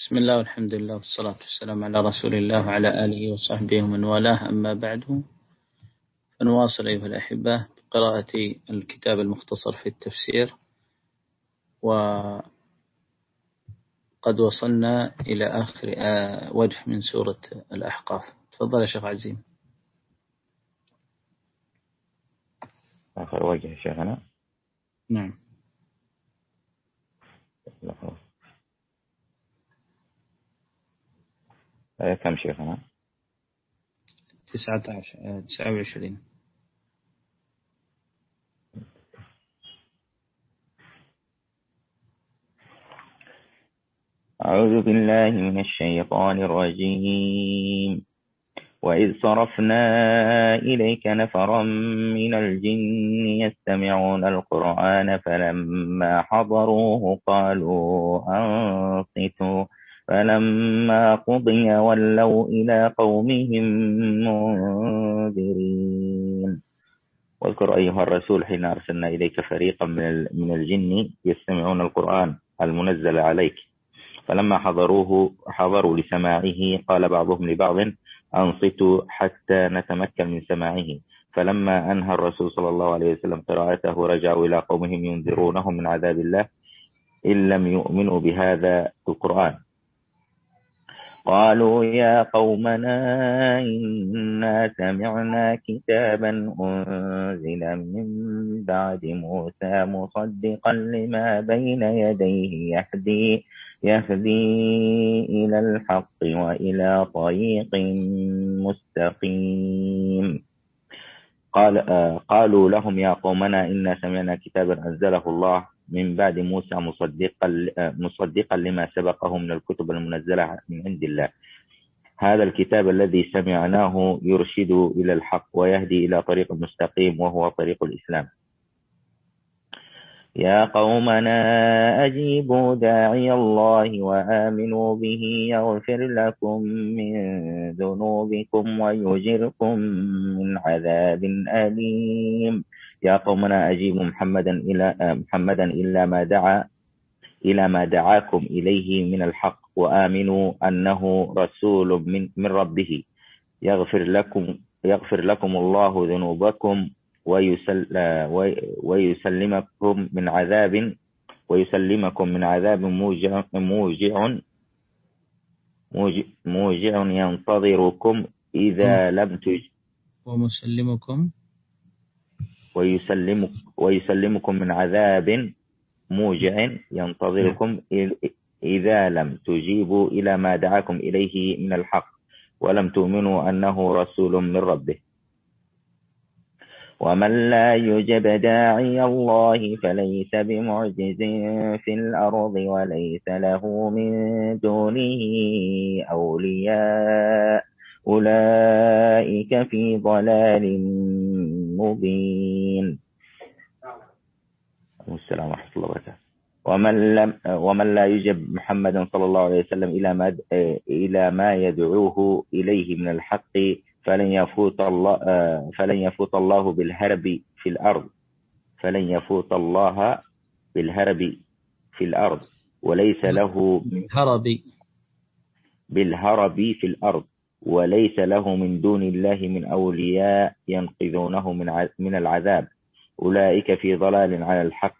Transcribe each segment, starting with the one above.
بسم الله والحمد لله والصلاة والسلام على رسول الله وعلى آله وصحبه ومن والاه. أما بعد فنواصل أيها الأحبة بقراءة الكتاب المختصر في التفسير وقد وصلنا إلى آخر آه، وجه من سورة الأحقاف. تفضل يا شيخ عزيم. آخر وجه شيخنا. نعم. كم شيخنا؟ تسعة عشر آه، تسعة وعشرين. أعوذ بالله من الشيطان الرجيم. وإذ صرفنا إليك نفرا من الجن يستمعون القرآن فلما حضروه قالوا أنصتوا. فلما قضي ولوا إلى قومهم منذرين. واذكر أيها الرسول حين أرسلنا إليك فريقا من الجن يستمعون القرآن المنزل عليك. فلما حضروه حضروا لسماعه قال بعضهم لبعض أنصتوا حتى نتمكن من سماعه. فلما أنهى الرسول صلى الله عليه وسلم قراءته رجعوا إلى قومهم ينذرونهم من عذاب الله إن لم يؤمنوا بهذا القرآن. قالوا يا قومنا إنا سمعنا كتابا أنزل من بعد موسى مصدقا لما بين يديه يهدي يهدي إلى الحق وإلى طريق مستقيم. قال آه قالوا لهم يا قومنا إنا سمعنا كتابا أنزله الله من بعد موسى مصدقا مصدقا لما سبقه من الكتب المنزلة من عند الله. هذا الكتاب الذي سمعناه يرشد إلى الحق ويهدي إلى طريق مستقيم وهو طريق الإسلام. يا قومنا أجيبوا داعي الله وآمنوا به يغفر لكم من ذنوبكم ويجركم من عذاب أليم. يا قومنا أجيبوا محمدا إلى محمدا إلا ما دعا إلى ما دعاكم إليه من الحق وآمنوا أنه رسول من من ربه. يغفر لكم يغفر لكم الله ذنوبكم ويسل ويسلمكم من عذاب ويسلمكم من عذاب موجع موجع موجع ينتظركم إذا لم تج ومسلمكم. ويسلم ويسلمكم من عذاب موجع ينتظركم إذا لم تجيبوا إلى ما دعاكم إليه من الحق ولم تؤمنوا أنه رسول من ربه. ومن لا يجب داعي الله فليس بمعجز في الأرض وليس له من دونه أولياء. أولئك في ضلال مبين. السلام ورحمة الله وبركاته. ومن لم ومن لا يجب محمدا صلى الله عليه وسلم إلى ما إلى ما يدعوه إليه من الحق فلن يفوت الله فلن يفوت الله بالهرب في الأرض. فلن يفوت الله بالهرب في الأرض. وليس له بالهرب. بالهرب في الأرض. وليس له من دون الله من أولياء ينقذونه من من العذاب. أولئك في ضلال على الحق.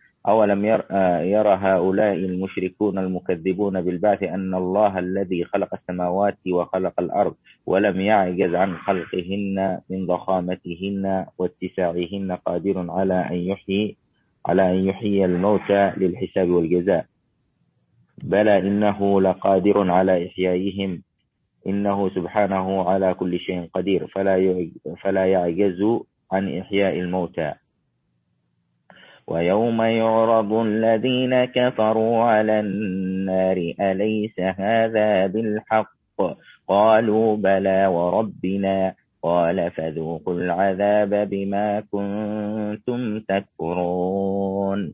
أولم ير, يرى هؤلاء المشركون المكذبون بالبعث أن الله الذي خلق السماوات وخلق الأرض ولم يعجز عن خلقهن من ضخامتهن واتساعهن قادر على أن يحيي على أن يحيي الموتى للحساب والجزاء. بلى إنه لقادر على إحيائهم. إنه سبحانه على كل شيء قدير. فلا فلا يعجز عن إحياء الموتى. ويوم يعرض الذين كفروا على النار أليس هذا بالحق؟ قالوا بلى وربنا. قال فذوقوا العذاب بما كنتم تكفرون.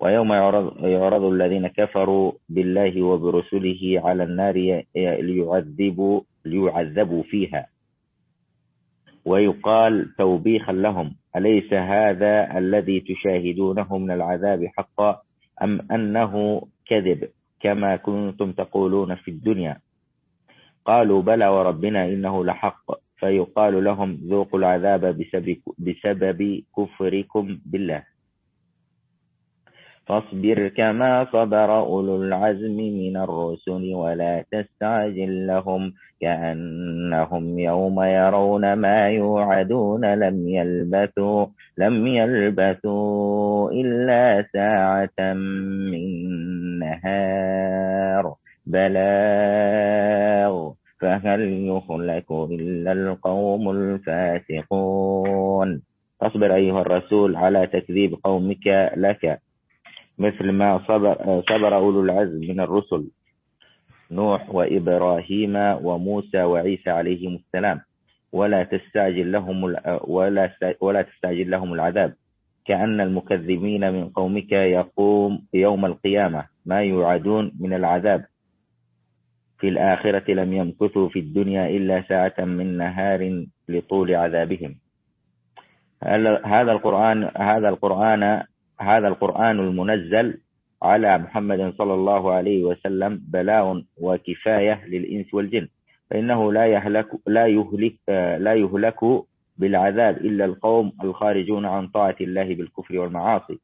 ويوم يعرض, يعرض الذين كفروا بالله وبرسله على النار ليعذبوا, ليعذبوا فيها. ويقال توبيخا لهم. أليس هذا الذي تشاهدونه من العذاب حقا أم أنه كذب كما كنتم تقولون في الدنيا؟ قالوا بلى وربنا إنه لحق فيقال لهم ذوقوا العذاب بسبب, بسبب كفركم بالله. فاصبر كما صبر أولو العزم من الرسل ولا تستعجل لهم كأنهم يوم يرون ما يوعدون. لم يلبثوا لم يلبثوا إلا ساعة من نهار. بلاغ فهل يخلك إلا القوم الفاسقون؟ فاصبر أيها الرسول على تكذيب قومك لك. مثل ما صبر, صبر أولو العزم من الرسل نوح وإبراهيم وموسى وعيسى عليهم السلام. ولا تستعجل لهم ولا ولا تستعجل لهم العذاب. كأن المكذبين من قومك يقوم يوم القيامة. ما يوعدون من العذاب. في الآخرة لم يمكثوا في الدنيا إلا ساعة من نهار لطول عذابهم. هذا القرآن هذا القرآن هذا القرآن المنزل على محمد صلى الله عليه وسلم بلاء وكفاية للإنس والجن. فإنه لا يهلك لا يهلك لا يهلك بالعذاب إلا القوم الخارجون عن طاعة الله بالكفر والمعاصي.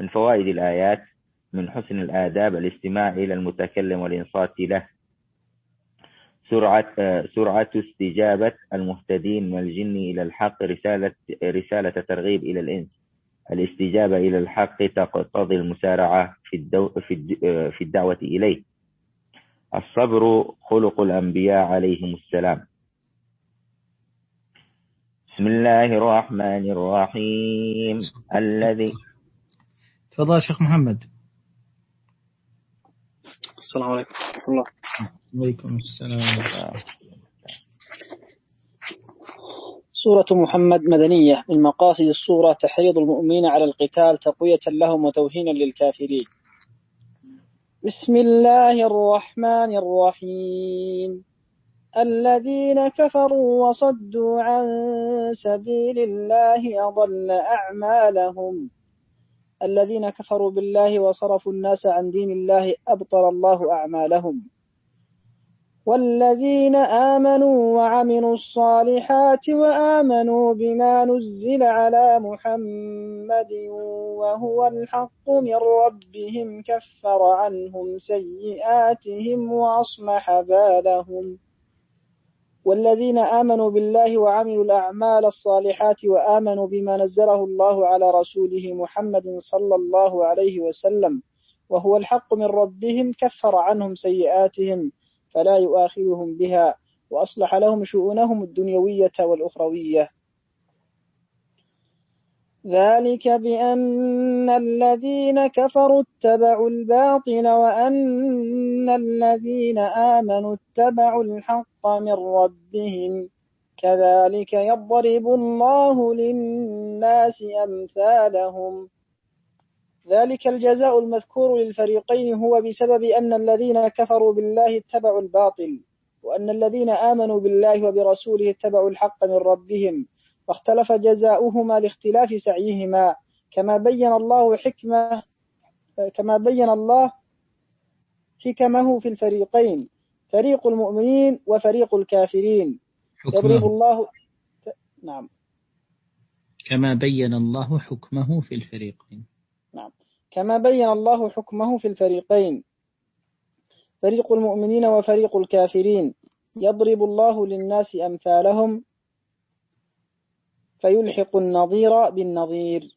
من فوائد الآيات من حسن الآداب الاستماع إلى المتكلم والإنصات له. سرعة سرعة استجابة المهتدين من الجن إلى الحق رسالة رسالة ترغيب إلى الإنس. الاستجابة إلى الحق تقتضي المسارعة في, الدو في, في الدعوة إليه. الصبر خلق الأنبياء عليهم السلام. بسم الله الرحمن الرحيم. الذي تفضل شيخ محمد. السلام عليكم. ورحمة الله. وعليكم السلام. سورة محمد مدنية من مقاصد السورة تحريض المؤمنين على القتال تقوية لهم وتوهينا للكافرين. بسم الله الرحمن الرحيم. الذين كفروا وصدوا عن سبيل الله أضل أعمالهم. الذين كفروا بالله وصرفوا الناس عن دين الله أبطل الله أعمالهم. والذين آمنوا وعملوا الصالحات وآمنوا بما نزل على محمد وهو الحق من ربهم كفر عنهم سيئاتهم وأصلح بالهم. والذين آمنوا بالله وعملوا الأعمال الصالحات وآمنوا بما نزله الله على رسوله محمد صلى الله عليه وسلم وهو الحق من ربهم كفر عنهم سيئاتهم فلا يؤاخذهم بها وأصلح لهم شؤونهم الدنيوية والأخروية. ذلك بأن الذين كفروا اتبعوا الباطل وأن الذين آمنوا اتبعوا الحق من ربهم. كذلك يضرب الله للناس أمثالهم. ذلك الجزاء المذكور للفريقين هو بسبب أن الذين كفروا بالله اتبعوا الباطل وأن الذين آمنوا بالله وبرسوله اتبعوا الحق من ربهم فاختلف جزاؤهما لاختلاف سعيهما. كما بين الله حكمة كما بين الله حكمه في الفريقين فريق المؤمنين وفريق الكافرين. يضرب الله نعم. كما بين الله حكمه في الفريقين. نعم. كما بين الله حكمه في الفريقين. فريق المؤمنين وفريق الكافرين. يضرب الله للناس أمثالهم. فيلحق النظير بالنظير.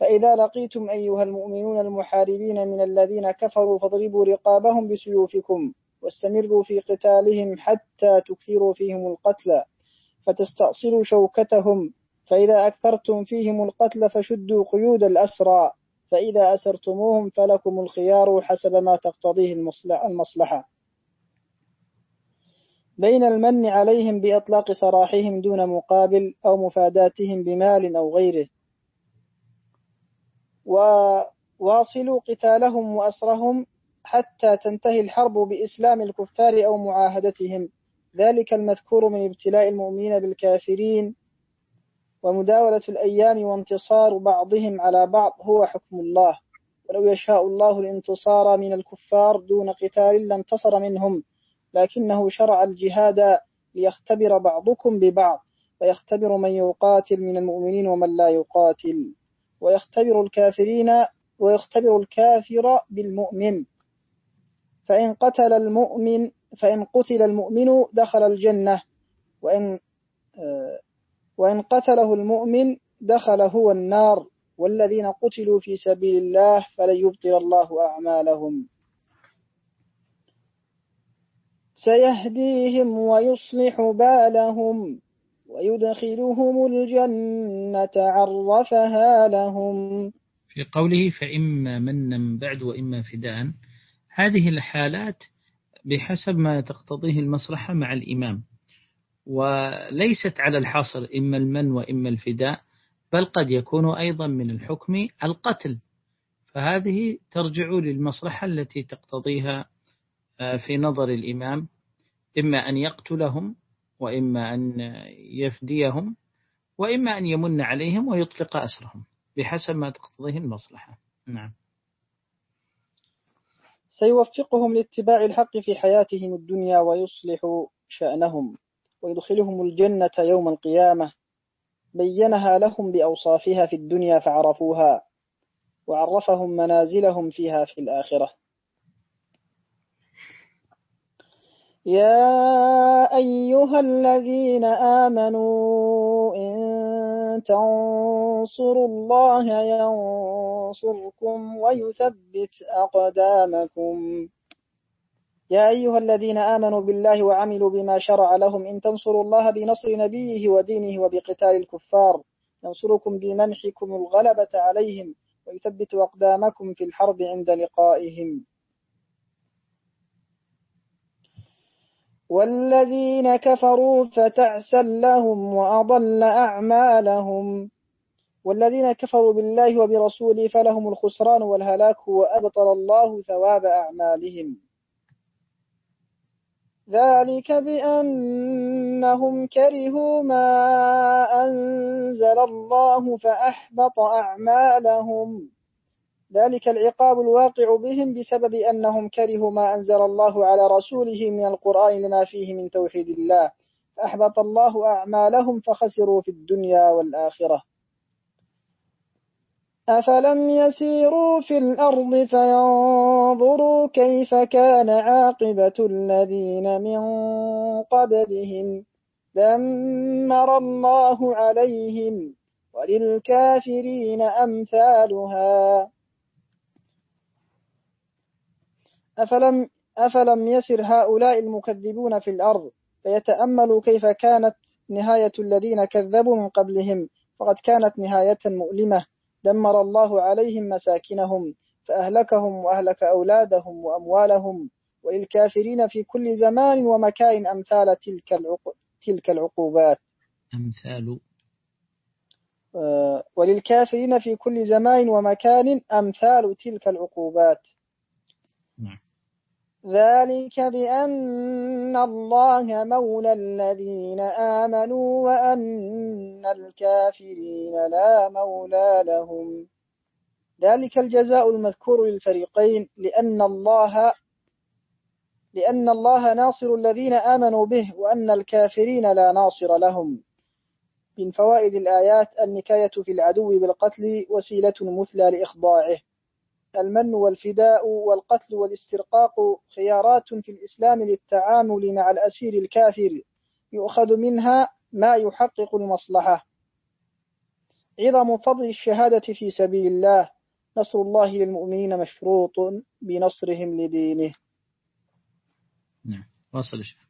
فإذا لقيتم أيها المؤمنون المحاربين من الذين كفروا فاضربوا رقابهم بسيوفكم واستمروا في قتالهم حتى تكثروا فيهم القتلى فتستأصلوا شوكتهم. فإذا أكثرتم فيهم القتل فشدوا قيود الأسرى فإذا أسرتموهم فلكم الخيار حسب ما تقتضيه المصلحة. بين المن عليهم بإطلاق سراحهم دون مقابل أو مفاداتهم بمال أو غيره. وواصلوا قتالهم وأسرهم حتى تنتهي الحرب بإسلام الكفار أو معاهدتهم. ذلك المذكور من ابتلاء المؤمنين بالكافرين. ومداولة الأيام وانتصار بعضهم على بعض هو حكم الله. ولو يشاء الله الانتصار من الكفار دون قتال لانتصر منهم. لكنه شرع الجهاد ليختبر بعضكم ببعض ويختبر من يقاتل من المؤمنين ومن لا يقاتل. ويختبر الكافرين ويختبر الكافر بالمؤمن. فإن قتل المؤمن فإن قتل المؤمن دخل الجنة. وإن وإن قتله المؤمن دخل هو النار. والذين قتلوا في سبيل الله فلن يبطل الله أعمالهم. سيهديهم ويصلح بالهم. ويدخلهم الجنة عرفها لهم. في قوله فإما منا بعد وإما فداء هذه الحالات بحسب ما تقتضيه المصلحة مع الإمام. وليست على الحصر إما المن وإما الفداء بل قد يكون أيضا من الحكم القتل. فهذه ترجع للمصلحة التي تقتضيها آه، في نظر الإمام إما أن يقتلهم وإما أن يفديهم وإما أن يمن عليهم ويطلق أسرهم بحسب ما تقتضيه المصلحة. نعم. سيوفقهم لاتباع الحق في حياتهم الدنيا ويصلح شأنهم ويدخلهم الجنة يوم القيامة. بينها لهم بأوصافها في الدنيا فعرفوها وعرفهم منازلهم فيها في الآخرة. يا أيها الذين آمنوا إن تنصروا الله ينصركم ويثبت أقدامكم يا أيها الذين آمنوا بالله وعملوا بما شرع لهم إن تنصروا الله بنصر نبيه ودينه وبقتال الكفار ينصركم بمنحكم الغلبة عليهم ويثبت أقدامكم في الحرب عند لقائهم والذين كفروا فتعسا لهم وأضل أعمالهم. والذين كفروا بالله وبرسوله فلهم الخسران والهلاك وأبطل الله ثواب أعمالهم. ذلك بأنهم كرهوا ما أنزل الله فأحبط أعمالهم. ذلك العقاب الواقع بهم بسبب أنهم كرهوا ما أنزل الله على رسوله من القرآن لما فيه من توحيد الله. فأحبط الله أعمالهم فخسروا في الدنيا والآخرة. أفلم يسيروا في الأرض فينظروا كيف كان عاقبة الذين من قبلهم. دمر الله عليهم. وللكافرين أمثالها. أفلم, أفلم يسر هؤلاء المكذبون في الأرض؟ فيتأملوا كيف كانت نهاية الذين كذبوا من قبلهم فقد كانت نهاية مؤلمة. دمر الله عليهم مساكنهم فأهلكهم وأهلك أولادهم وأموالهم. وللكافرين في كل زمان ومكان أمثال تلك تلك العقوبات. أمثال. آه، وللكافرين في كل زمان ومكان أمثال تلك العقوبات. ذلك بأن الله مولى الذين آمنوا وأن الكافرين لا مولى لهم. ذلك الجزاء المذكور للفريقين لأن الله لأن الله ناصر الذين آمنوا به وأن الكافرين لا ناصر لهم. من فوائد الآيات النكاية في العدو بالقتل وسيلة مثلى لإخضاعه. المن والفداء والقتل والاسترقاق خيارات في الإسلام للتعامل مع الأسير الكافر يؤخذ منها ما يحقق المصلحة. عظم فضل الشهادة في سبيل الله. نصر الله للمؤمنين مشروط بنصرهم لدينه. نعم. واصل الشيخ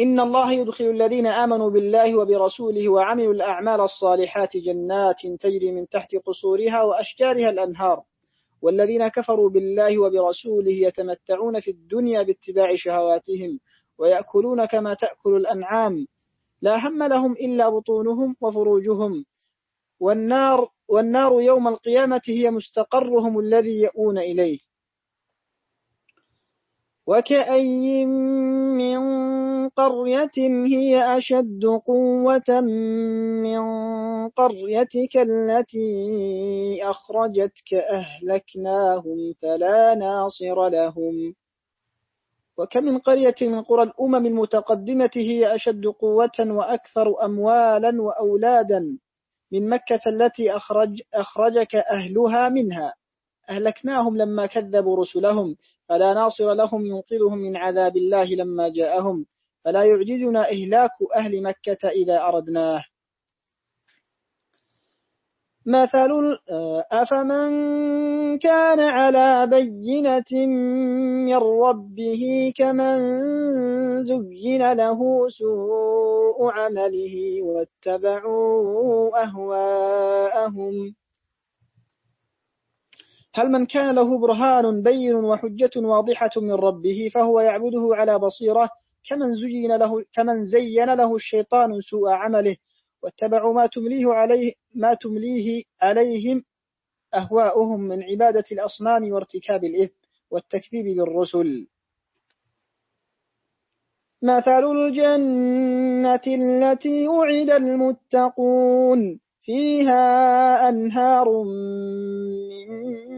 إن الله يدخل الذين آمنوا بالله وبرسوله وعملوا الأعمال الصالحات جنات تجري من تحت قصورها وأشجارها الأنهار. والذين كفروا بالله وبرسوله يتمتعون في الدنيا باتباع شهواتهم ويأكلون كما تأكل الأنعام. لا هم لهم إلا بطونهم وفروجهم. والنار والنار يوم القيامة هي مستقرهم الذي يؤون إليه. وكأي من قرية هي أشد قوة من قريتك التي أخرجتك أهلكناهم فلا ناصر لهم. وكم من قرية من قرى الأمم المتقدمة هي أشد قوة وأكثر أموالا وأولادا من مكة التي أخرج أخرجك أهلها منها. أهلكناهم لما كذبوا رسلهم فلا ناصر لهم ينقذهم من عذاب الله لما جاءهم. فلا يعجزنا إهلاك أهل مكة إذا أردناه. مثل أفمن كان على بينة من ربه كمن زين له سوء عمله واتبعوا أهواءهم. هل من كان له برهان بين وحجة واضحة من ربه فهو يعبده على بصيرة كمن زين له كمن زين له الشيطان سوء عمله واتبعوا ما تمليه عليه ما تمليه عليهم أهواؤهم من عبادة الأصنام وارتكاب الإثم والتكذيب بالرسل. مثل الجنة التي وعد المتقون فيها أنهار من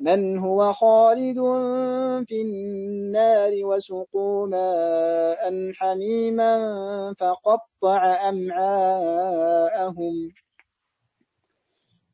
كمن هو خالد في النار وسقوا ماء حميما فقطع أمعاءهم.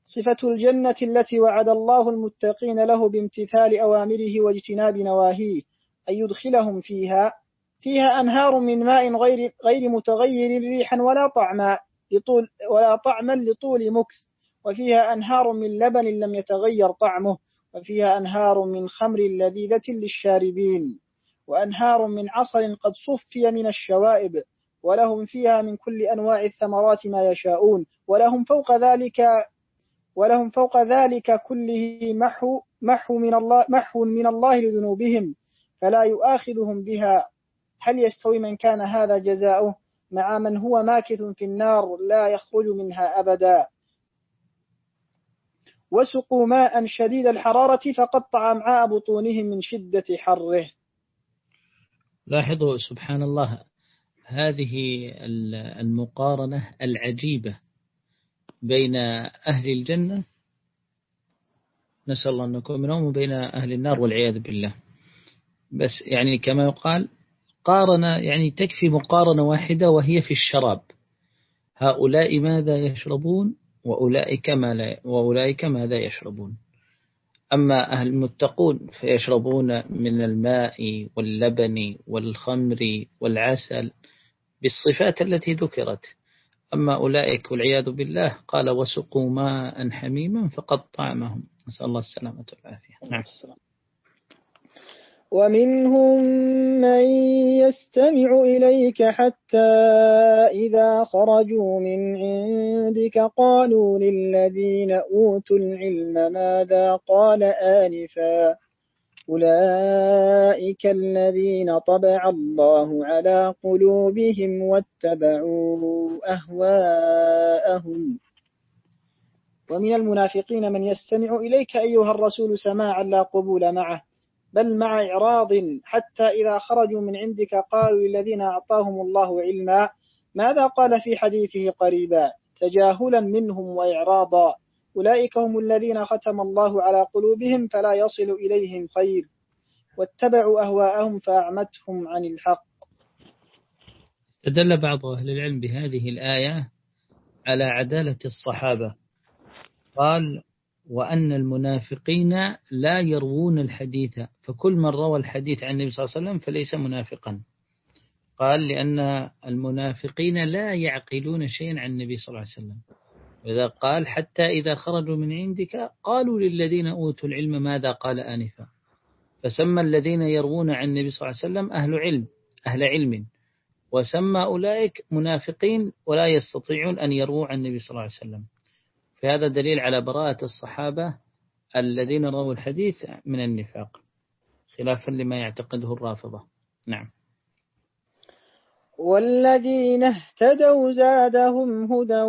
صفة الجنة التي وعد الله المتقين له بامتثال أوامره واجتناب نواهيه أن يدخلهم فيها. فيها أنهار من ماء غير غير متغير ريحا ولا طعما لطول ولا طعما لطول مكث. وفيها أنهار من لبن لم يتغير طعمه. وفيها أنهار من خمر لذيذة للشاربين وأنهار من عصر قد صفي من الشوائب ولهم فيها من كل أنواع الثمرات ما يشاءون ولهم فوق ذلك ولهم فوق ذلك كله محو محو من الله محو من الله لذنوبهم فلا يؤاخذهم بها. هل يستوي من كان هذا جزاؤه؟ مع من هو ماكث في النار لا يخرج منها أبدا. وسقوا ماء شديد الحرارة فقطع أمعاء بطونهم من شدة حره. لاحظوا سبحان الله هذه المقارنة العجيبة بين أهل الجنة نسأل الله أن نكون منهم وبين أهل النار والعياذ بالله. بس يعني كما يقال قارن يعني تكفي مقارنة واحدة وهي في الشراب. هؤلاء ماذا يشربون؟ وأولئك, ما لا وأولئك ماذا يشربون؟ أما أهل المتقون فيشربون من الماء واللبن والخمر والعسل بالصفات التي ذكرت. أما أولئك والعياذ بالله قال وسقوا ماء حميما فقد طعمهم. نسأل الله السلامة والعافية. نعم ومنهم من يستمع إليك حتى إذا خرجوا من عندك قالوا للذين أوتوا العلم ماذا قال آنفا أولئك الذين طبع الله على قلوبهم واتبعوا أهواءهم. ومن المنافقين من يستمع إليك أيها الرسول سماعا لا قبول معه. بل مع إعراض حتى إذا خرجوا من عندك قالوا للذين أعطاهم الله علما. ماذا قال في حديثه قريبا؟ تجاهلا منهم وإعراضا. أولئك هم الذين ختم الله على قلوبهم فلا يصل إليهم خير. واتبعوا أهواءهم فأعمتهم عن الحق. استدل بعض أهل العلم بهذه الآية على عدالة الصحابة. قال وأن المنافقين لا يروون الحديث فكل من روى الحديث عن النبي صلى الله عليه وسلم فليس منافقا. قال لأن المنافقين لا يعقلون شيئا عن النبي صلى الله عليه وسلم. وإذا قال حتى إذا خرجوا من عندك قالوا للذين أوتوا العلم ماذا قال آنفا. فسمى الذين يروون عن النبي صلى الله عليه وسلم أهل علم أهل علم. وسمى أولئك منافقين ولا يستطيعون أن يرووا عن النبي صلى الله عليه وسلم. فهذا دليل على براءة الصحابة الذين رووا الحديث من النفاق خلافا لما يعتقده الرافضة. نعم. والذين اهتدوا زادهم هدى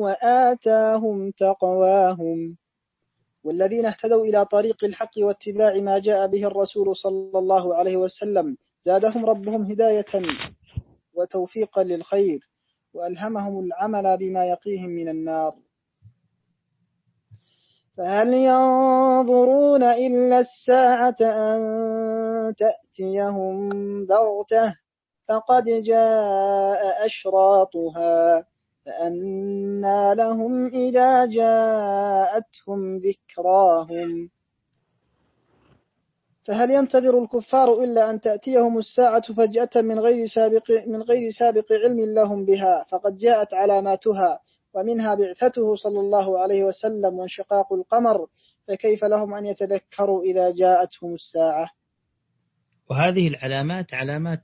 وآتاهم تقواهم. والذين اهتدوا إلى طريق الحق واتباع ما جاء به الرسول صلى الله عليه وسلم زادهم ربهم هداية وتوفيقا للخير وألهمهم العمل بما يقيهم من النار. فهل ينظرون إلا الساعة أن تأتيهم بغتة؟ فقد جاء أشراطها فأنى لهم إذا جاءتهم ذكراهم. فهل ينتظر الكفار إلا أن تأتيهم الساعة فجأة من غير سابق من غير سابق علم لهم بها؟ فقد جاءت علاماتها. ومنها بعثته صلى الله عليه وسلم وانشقاق القمر فكيف لهم أن يتذكروا إذا جاءتهم الساعة؟ وهذه العلامات علامات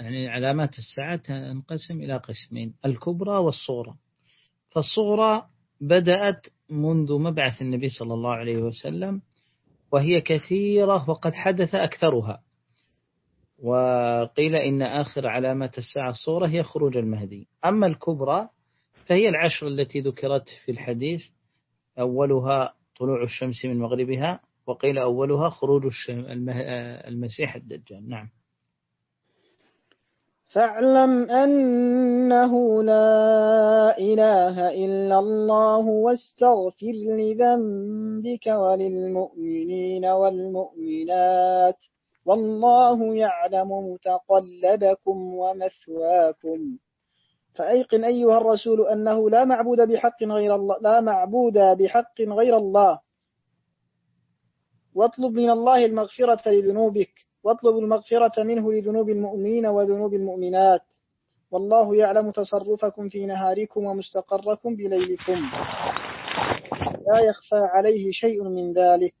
يعني علامات الساعة تنقسم إلى قسمين الكبرى والصغرى. فالصغرى بدأت منذ مبعث النبي صلى الله عليه وسلم وهي كثيرة وقد حدث أكثرها. وقيل إن آخر علامات الساعة الصغرى هي خروج المهدي. أما الكبرى فهي العشر التي ذكرت في الحديث أولها طلوع الشمس من مغربها وقيل أولها خروج المسيح الدجال. نعم. فاعلم أنه لا إله إلا الله واستغفر لذنبك وللمؤمنين والمؤمنات. والله يعلم متقلبكم ومثواكم. فأيقن أيها الرسول أنه لا معبود بحق غير الله لا معبود بحق غير الله. واطلب من الله المغفرة لذنوبك واطلب المغفرة منه لذنوب المؤمنين وذنوب المؤمنات. والله يعلم تصرفكم في نهاركم ومستقركم بليلكم. لا يخفى عليه شيء من ذلك.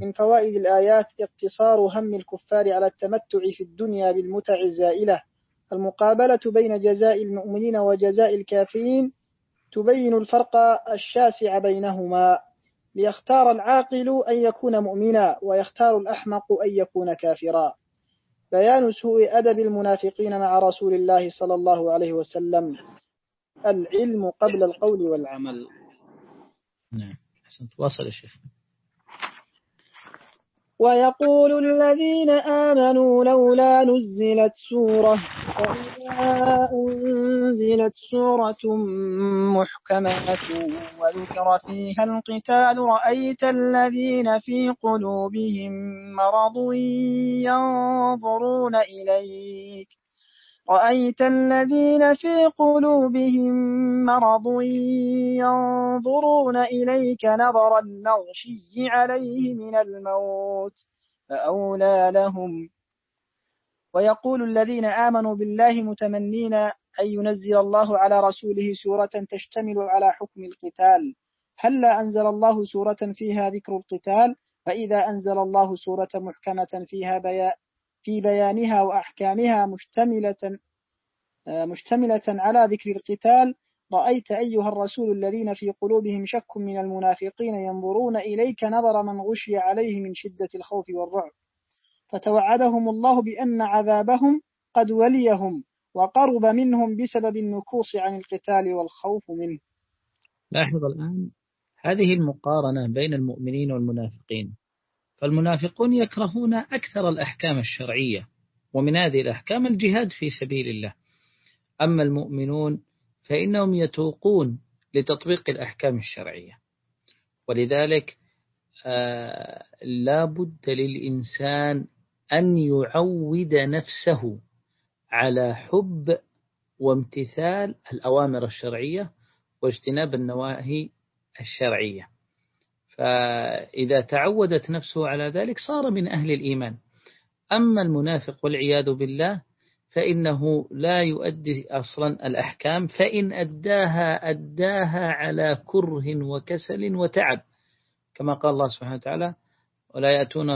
من فوائد الآيات اقتصار هم الكفار على التمتع في الدنيا بالمتع الزائلة. المقابلة بين جزاء المؤمنين وجزاء الكافرين تبين الفرق الشاسع بينهما. ليختار العاقل أن يكون مؤمنا ويختار الأحمق أن يكون كافرا. بيان سوء أدب المنافقين مع رسول الله صلى الله عليه وسلم. العلم قبل القول والعمل. نعم. حسنت واصل يا شيخ. ويقول الذين آمنوا لولا نزلت سورة وإذا أنزلت سورة محكمة وذكر فيها القتال رأيت الذين في قلوبهم مرض ينظرون إليك. رأيت الذين في قلوبهم مرض ينظرون إليك نظر المغشي عليه من الموت فأولى لهم. ويقول الذين آمنوا بالله متمنين أن ينزل الله على رسوله سورة تشتمل على حكم القتال. هلا أنزل الله سورة فيها ذكر القتال؟ فإذا أنزل الله سورة محكمة فيها بيان في بيانها وأحكامها مشتملة مشتملة على ذكر القتال. رأيت أيها الرسول الذين في قلوبهم شك من المنافقين ينظرون إليك نظر من غشي عليه من شدة الخوف والرعب. فتوعدهم الله بأن عذابهم قد وليهم وقرب منهم بسبب النكوص عن القتال والخوف منه. لاحظ الآن هذه المقارنة بين المؤمنين والمنافقين. فالمنافقون يكرهون أكثر الأحكام الشرعية ومن هذه الأحكام الجهاد في سبيل الله. أما المؤمنون فإنهم يتوقون لتطبيق الأحكام الشرعية. ولذلك آه لا بد للإنسان أن يعود نفسه على حب وامتثال الأوامر الشرعية واجتناب النواهي الشرعية. فإذا تعودت نفسه على ذلك صار من أهل الإيمان. أما المنافق والعياذ بالله فإنه لا يؤدي أصلا الأحكام فإن أداها أداها على كره وكسل وتعب كما قال الله سبحانه وتعالى ولا يأتون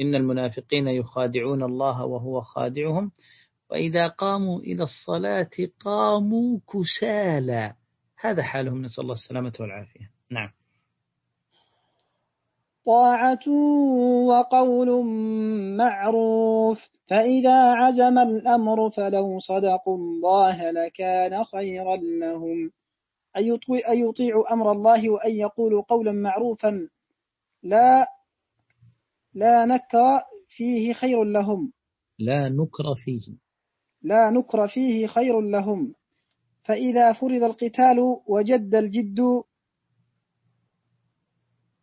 إن المنافقين يخادعون الله وهو خادعهم وإذا قاموا إلى الصلاة قاموا كسالى هذا حالهم نسأل الله السلامة والعافية. نعم. طاعة وقول معروف فإذا عزم الأمر فلو صدقوا الله لكان خيرا لهم. أن يطيعوا أمر الله وأن يقولوا قولا معروفا لا لا نكر فيه خير لهم. لا نكر فيه. لا نكر فيه خير لهم. فإذا فرض القتال وجد الجد.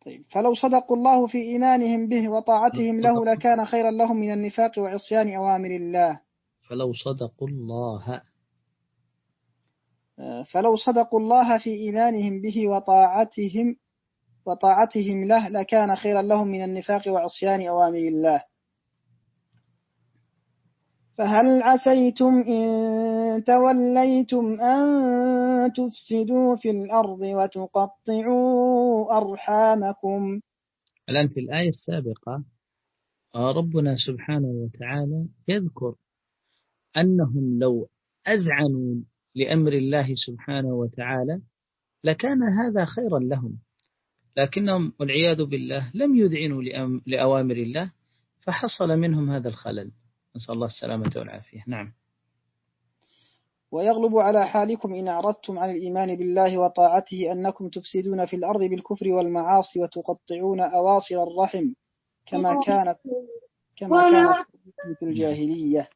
طيب فلو صدقوا الله في إيمانهم به وطاعتهم له لكان خيرا لهم من النفاق وعصيان أوامر الله. فلو صدقوا الله. فلو صدقوا الله في إيمانهم به وطاعتهم وطاعتهم له لكان خيرا لهم من النفاق وعصيان أوامر الله. فهل عسيتم إن توليتم أن تفسدوا في الأرض وتقطعوا أرحامكم. الآن في الآية السابقة ربنا سبحانه وتعالى يذكر أنهم لو أذعنوا لأمر الله سبحانه وتعالى لكان هذا خيرا لهم لكنهم والعياذ بالله لم يذعنوا لأوامر الله فحصل منهم هذا الخلل. نسأل الله السلامة والعافية. نعم. ويغلب على حالكم إن أعرضتم عن الإيمان بالله وطاعته أنكم تفسدون في الأرض بالكفر والمعاصي وتقطعون أواصر الرحم كما كانت كما كانت في الجاهلية.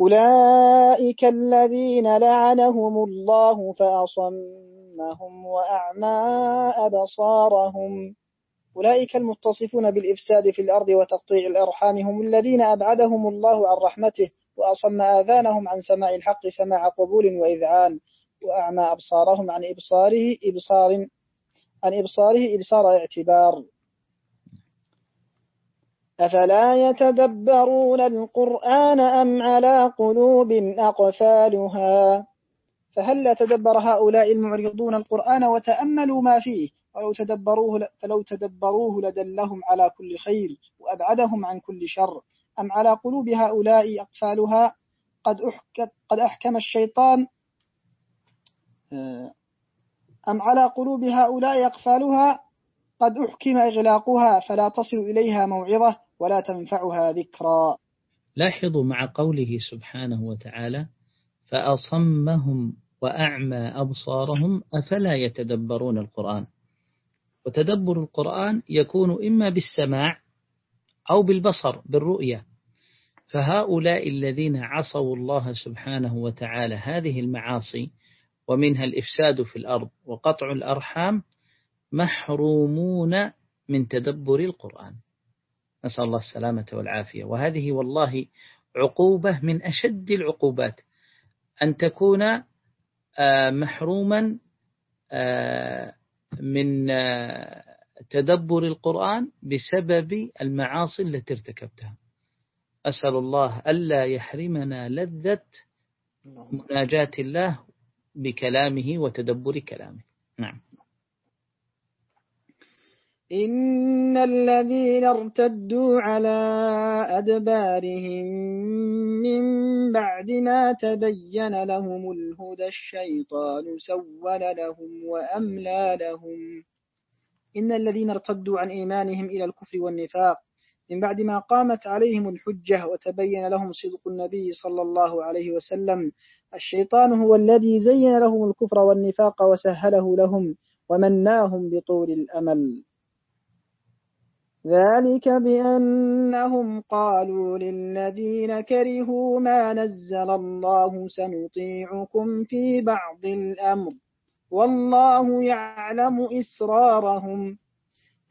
أولئك الذين لعنهم الله فأصمهم وأعمى أبصارهم. أولئك المتصفون بالإفساد في الأرض وتقطيع الأرحام هم الذين أبعدهم الله عن رحمته. وأصم آذانهم عن سماع الحق سماع قبول وإذعان وأعمى أبصارهم عن إبصاره إبصار عن إبصاره إبصار اعتبار. أفلا يتدبرون القرآن أم على قلوب أقفالها؟ فهل تدبر هؤلاء المعرضون القرآن وتأملوا ما فيه؟ ولو تدبروه فلو تدبروه لدلهم على كل خير وأبعدهم عن كل شر. أم على قلوب هؤلاء أقفالها؟ قد قد أحكم الشيطان. أم على قلوب هؤلاء أقفالها؟ قد أحكم إغلاقها فلا تصل إليها موعظة ولا تنفعها ذكرى لاحظوا مع قوله سبحانه وتعالى فأصمهم وأعمى أبصارهم أفلا يتدبرون القرآن. وتدبر القرآن يكون إما بالسماع أو بالبصر بالرؤية. فهؤلاء الذين عصوا الله سبحانه وتعالى هذه المعاصي ومنها الإفساد في الأرض وقطع الأرحام محرومون من تدبر القرآن. نسأل الله السلامة والعافية. وهذه والله عقوبة من أشد العقوبات. أن تكون آه، محروما آه، من آه، تدبر القرآن بسبب المعاصي التي ارتكبتها. أسأل الله ألا يحرمنا لذة مناجاة الله بكلامه وتدبر كلامه. نعم. إن الذين ارتدوا على أدبارهم من بعد ما تبين لهم الهدى الشيطان سول لهم وأملى لهم. إن الذين ارتدوا عن إيمانهم إلى الكفر والنفاق من بعد ما قامت عليهم الحجة وتبين لهم صدق النبي صلى الله عليه وسلم الشيطان هو الذي زين لهم الكفر والنفاق وسهله لهم ومناهم بطول الأمل. ذلك بأنهم قالوا للذين كرهوا ما نزل الله سنطيعكم في بعض الأمر والله يعلم إسرارهم.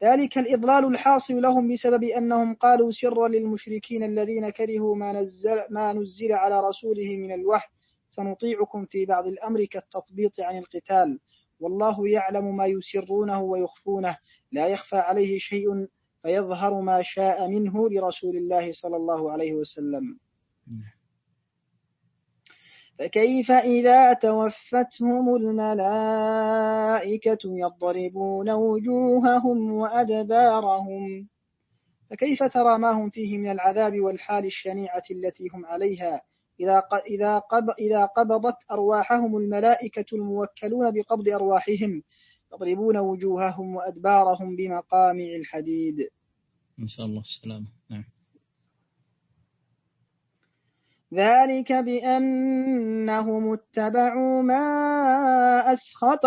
ذلك الإضلال الحاصل لهم بسبب أنهم قالوا سرا للمشركين الذين كرهوا ما نزل, ما نزل على رسوله من الوحي. سنطيعكم في بعض الأمر كالتطبيط عن القتال. والله يعلم ما يسرونه ويخفونه. لا يخفى عليه شيء فيظهر ما شاء منه لرسول الله صلى الله عليه وسلم. فكيف إذا توفتهم الملائكة يضربون وجوههم وأدبارهم؟ فكيف ترى ما هم فيه من العذاب والحال الشنيعة التي هم عليها؟ إذا إذا قبضت أرواحهم الملائكة الموكلون بقبض أرواحهم يضربون وجوههم وأدبارهم بمقامع الحديد. نسأل الله. السلامة نعم. ذلك بأنهم اتبعوا ما أسخط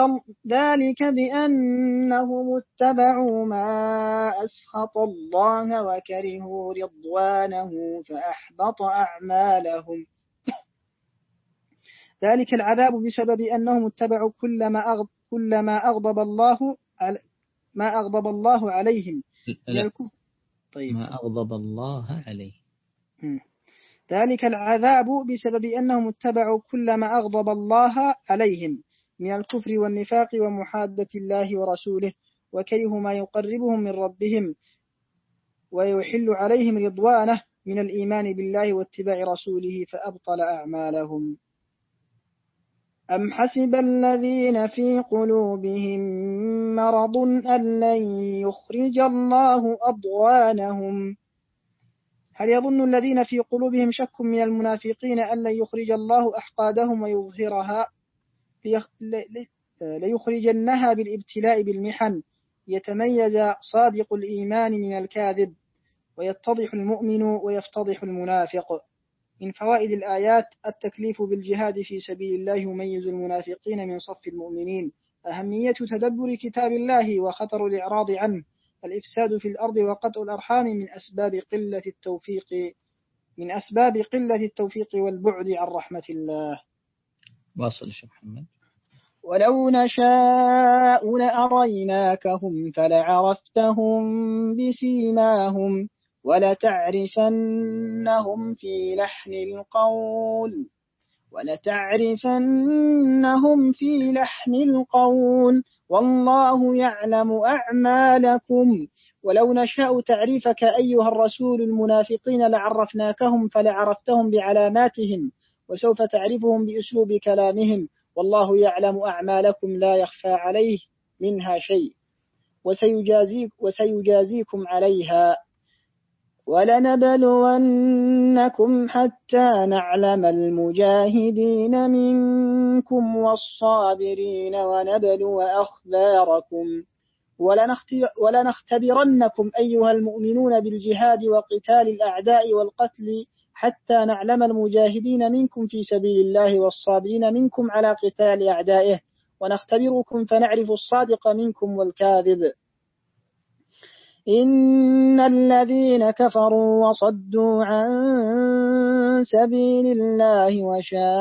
ذلك بأنهم اتبعوا ما أسخط الله وكرهوا رضوانه فأحبط أعمالهم. ذلك العذاب بسبب أنهم اتبعوا كل ما أغضب, كل ما أغضب الله ما أغضب الله عليهم. لا. طيب. ما أغضب الله عليه. ذلك العذاب بسبب أنهم اتبعوا كل ما أغضب الله عليهم من الكفر والنفاق ومحادة الله ورسوله وكرهوا ما يقربهم من ربهم ويحل عليهم رضوانه من الإيمان بالله واتباع رسوله فأبطل أعمالهم. أم حسب الذين في قلوبهم مرض أن لن يخرج الله أضوانهم هل يظن الذين في قلوبهم شك من المنافقين أن لن يخرج الله أحقادهم ويظهرها ليخرجنها بالابتلاء بالمحن؟ يتميز صادق الإيمان من الكاذب ويتضح المؤمن ويفتضح المنافق. من فوائد الآيات التكليف بالجهاد في سبيل الله يميز المنافقين من صف المؤمنين. أهمية تدبر كتاب الله وخطر الإعراض عنه. الإفساد في الأرض وقطع الأرحام من أسباب قلة التوفيق من أسباب قلة التوفيق والبعد عن رحمة الله. واصل شيخ محمد. ولو نشاء لأريناكهم فلعرفتهم بسيماهم ولتعرفنهم في لحن القول. ولتعرفنهم في لحن القول. والله يعلم أعمالكم. ولو نشاء تعريفك أيها الرسول المنافقين لعرفناكهم فلعرفتهم بعلاماتهم وسوف تعرفهم بأسلوب كلامهم. والله يعلم أعمالكم لا يخفى عليه منها شيء. وسيجازيك وسيجازيكم عليها. ولنبلونكم حتى نعلم المجاهدين منكم والصابرين ونبلو أخباركم. ولنختبرنكم أيها المؤمنون بالجهاد وقتال الأعداء والقتل حتى نعلم المجاهدين منكم في سبيل الله والصابرين منكم على قتال أعدائه. ونختبركم فنعرف الصادق منكم والكاذب. إن الذين كفروا وصدوا عن سبيل الله وشاقوا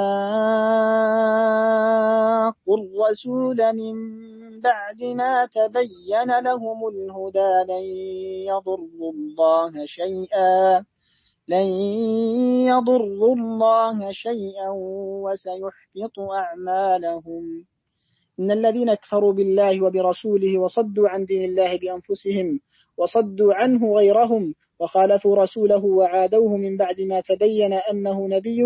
الرسول من بعد ما تبين لهم الهدى لن يضروا الله شيئا لن يضروا الله شيئا وسيحبط أعمالهم إن الذين كفروا بالله وبرسوله وصدوا عن دين الله بأنفسهم وصدوا عنه غيرهم وخالفوا رسوله وعادوه من بعد ما تبين أنه نبي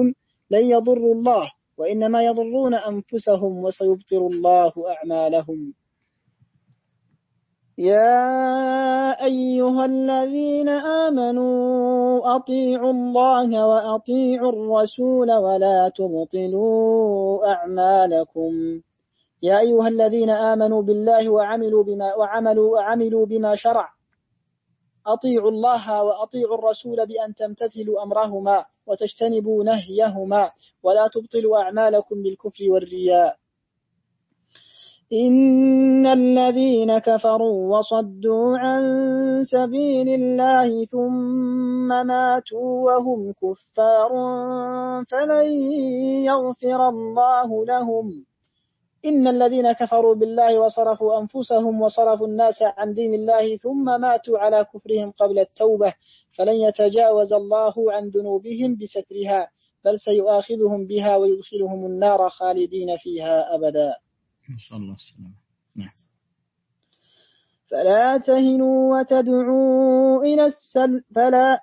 لن يضروا الله وإنما يضرون أنفسهم وسيبطل الله أعمالهم. يا أيها الذين آمنوا أطيعوا الله وأطيعوا الرسول ولا تبطلوا أعمالكم. يا أيها الذين آمنوا بالله وعملوا بما وعملوا وعملوا بما شرع. أطيعوا الله وأطيعوا الرسول بأن تمتثلوا أمرهما وتجتنبوا نهيهما ولا تبطلوا أعمالكم بالكفر والرياء. إن الذين كفروا وصدوا عن سبيل الله ثم ماتوا وهم كفار فلن يغفر الله لهم إن الذين كفروا بالله وصرفوا أنفسهم وصرفوا الناس عن دين الله ثم ماتوا على كفرهم قبل التوبة فلن يتجاوز الله عن ذنوبهم بسترها بل سيؤاخذهم بها ويدخلهم النار خالدين فيها أبدا. الله نعم. فلا تهنوا وتدعوا إلى السلم فلا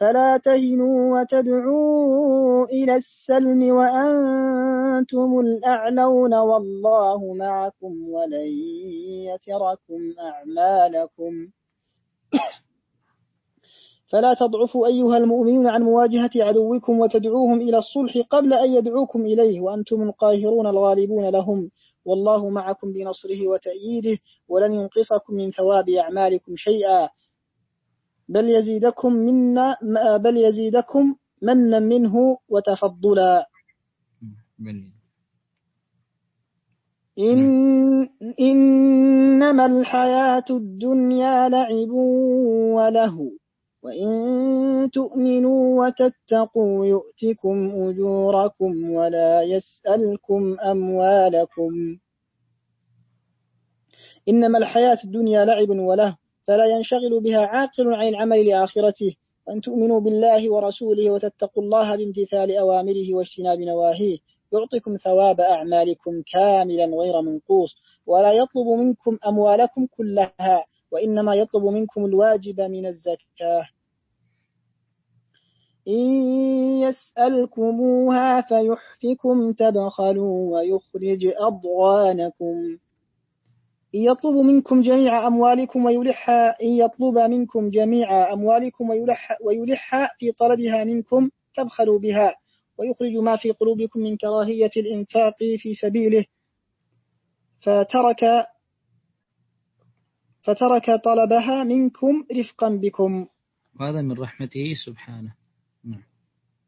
فلا تهنوا وتدعوا إلى السلم وأنتم الأعلون والله معكم ولن يتركم أعمالكم. فلا تضعفوا أيها المؤمنون عن مواجهة عدوكم وتدعوهم إلى الصلح قبل أن يدعوكم إليه وأنتم القاهرون الغالبون لهم. والله معكم بنصره وتأييده ولن ينقصكم من ثواب أعمالكم شيئا. بل يزيدكم منا بل يزيدكم منا منه وتفضلا. بل إن إنما الحياة الدنيا لعب وله. وإن تؤمنوا وتتقوا يؤتكم أجوركم ولا يسألكم أموالكم. إنما الحياة الدنيا لعب وله. فلا ينشغل بها عاقل عن العمل لآخرته وأن تؤمنوا بالله ورسوله وتتقوا الله بامتثال أوامره واجتناب نواهيه. يعطيكم ثواب أعمالكم كاملا غير منقوص. ولا يطلب منكم أموالكم كلها وإنما يطلب منكم الواجب من الزكاة. إن يسألكموها فيحفكم تبخلوا ويخرج أضغانكم. إن يطلب منكم جميع أموالكم ويلح إن يطلب منكم جميع أموالكم ويلح, ويلح في طلبها منكم تبخلوا بها ويخرج ما في قلوبكم من كراهية الإنفاق في سبيله. فترك فترك طلبها منكم رفقا بكم. وهذا من رحمته سبحانه.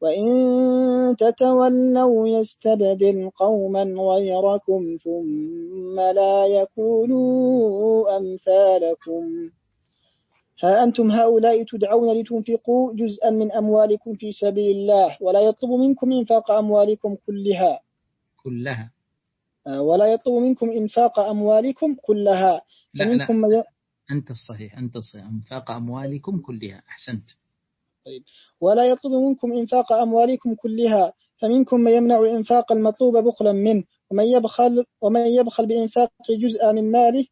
وإن تتولوا يستبدل قوما غيركم ثم لا يكونوا أمثالكم ها أنتم هؤلاء تدعون لتنفقوا جزءا من أموالكم في سبيل الله ولا يطلب منكم إنفاق أموالكم كلها. كلها. ولا يطلب منكم إنفاق أموالكم كلها. لا لا. أنت الصحيح أنت الصحيح. إنفاق أموالكم كلها أحسنت. ولا يطلب منكم إنفاق أموالكم كلها فمنكم من يمنع الإنفاق المطلوب بخلا منه. ومن يبخل ومن يبخل بإنفاق جزء من ماله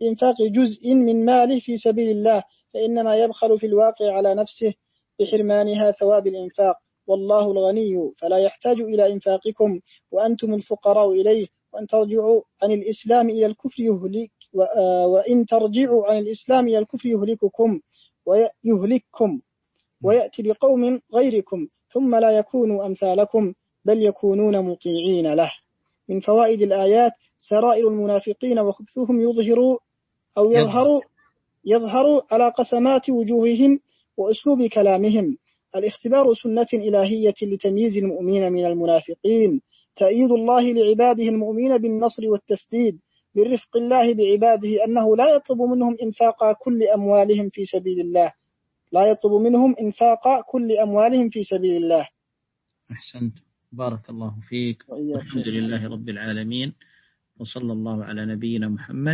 بإنفاق جزء من ماله في سبيل الله فإنما يبخل في الواقع على نفسه بحرمانها ثواب الإنفاق. والله الغني فلا يحتاج إلى إنفاقكم وأنتم الفقراء إليه وأن ترجعوا عن الإسلام إلى الكفر يهلك وإن ترجعوا عن الإسلام إلى الكفر يهلككم ويهلككم. ويأتي بقوم غيركم ثم لا يكونوا أمثالكم بل يكونون مطيعين له. من فوائد الآيات سرائر المنافقين وخبثهم يظهر أو يظهر. يظهر على قسمات وجوههم وأسلوب كلامهم. الاختبار سنة إلهية لتمييز المؤمنين من المنافقين. تأييد الله لعباده المؤمنين بالنصر والتسديد. برفق الله بعباده أنه لا يطلب منهم إنفاق كل أموالهم في سبيل الله. لا يطلب منهم إنفاق كل أموالهم في سبيل الله. أحسنت. بارك الله فيك. والحمد لله رب العالمين. وصلى الله على نبينا محمد.